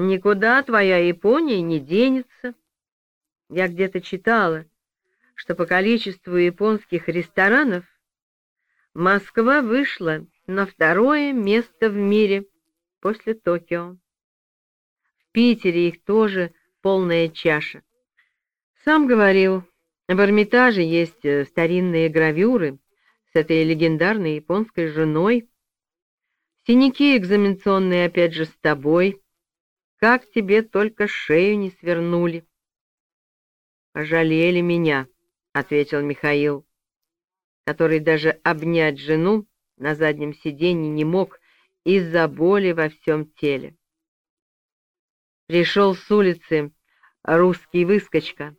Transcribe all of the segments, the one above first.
Никуда твоя Япония не денется. Я где-то читала, что по количеству японских ресторанов Москва вышла на второе место в мире после Токио. В Питере их тоже полная чаша. Сам говорил, в Эрмитаже есть э, старинные гравюры с этой легендарной японской женой. Синяки экзаменационные опять же с тобой. Как тебе только шею не свернули. «Пожалели меня», — ответил Михаил, который даже обнять жену на заднем сиденье не мог из-за боли во всем теле. Пришел с улицы русский выскочка,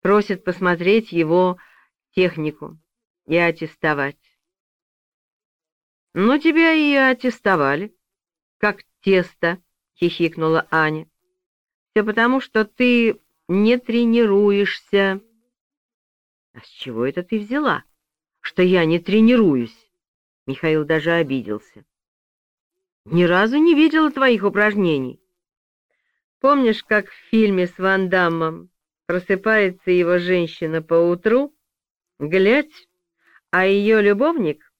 просит посмотреть его технику и аттестовать. «Ну, тебя и аттестовали, как тесто», — хихикнула Аня. «Все потому, что ты не тренируешься». «А с чего это ты взяла, что я не тренируюсь?» Михаил даже обиделся. «Ни разу не видела твоих упражнений. Помнишь, как в фильме с Ван Даммом просыпается его женщина поутру, глядь, а ее любовник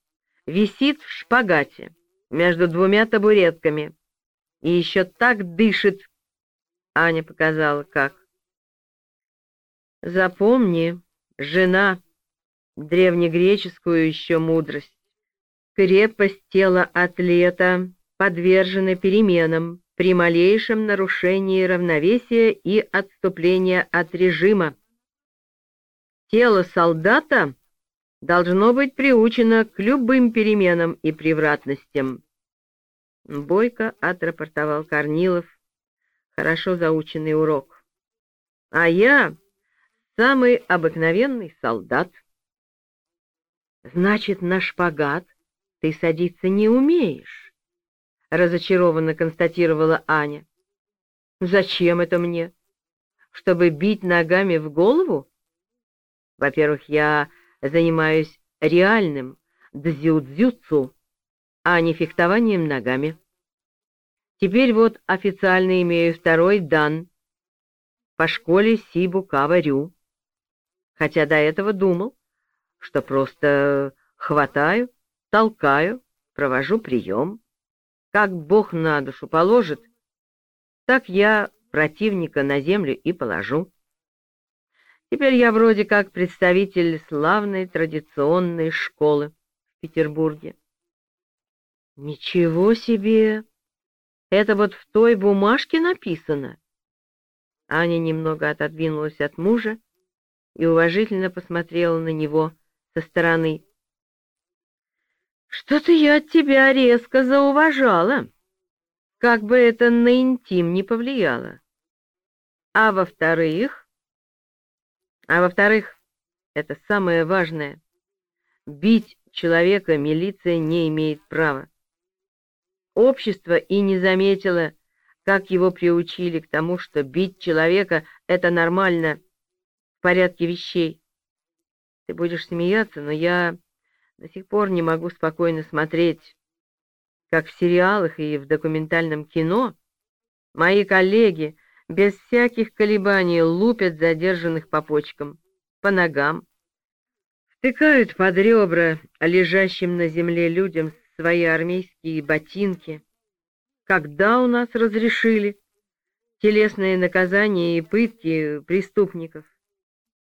висит в шпагате между двумя табуретками и еще так дышит. Аня показала, как. Запомни, жена, древнегреческую еще мудрость. Крепость тела атлета подвержена переменам, при малейшем нарушении равновесия и отступления от режима. Тело солдата должно быть приучено к любым переменам и превратностям. Бойко отрапортовал Корнилов, хорошо заученный урок. А я самый обыкновенный солдат. Значит, на шпагат ты садиться не умеешь. — разочарованно констатировала Аня. «Зачем это мне? Чтобы бить ногами в голову? Во-первых, я занимаюсь реальным дзюдзюцу, а не фехтованием ногами. Теперь вот официально имею второй дан по школе Сибу-Каварю, хотя до этого думал, что просто хватаю, толкаю, провожу прием. Как Бог на душу положит, так я противника на землю и положу. Теперь я вроде как представитель славной традиционной школы в Петербурге. Ничего себе! Это вот в той бумажке написано. Аня немного отодвинулась от мужа и уважительно посмотрела на него со стороны. Что-то я от тебя резко зауважала, как бы это на интим не повлияло. А во-вторых... А во-вторых, это самое важное. Бить человека милиция не имеет права. Общество и не заметило, как его приучили к тому, что бить человека — это нормально, в порядке вещей. Ты будешь смеяться, но я до сих пор не могу спокойно смотреть, как в сериалах и в документальном кино мои коллеги без всяких колебаний лупят задержанных по почкам, по ногам, втыкают под ребра лежащим на земле людям свои армейские ботинки. Когда у нас разрешили телесные наказания и пытки преступников?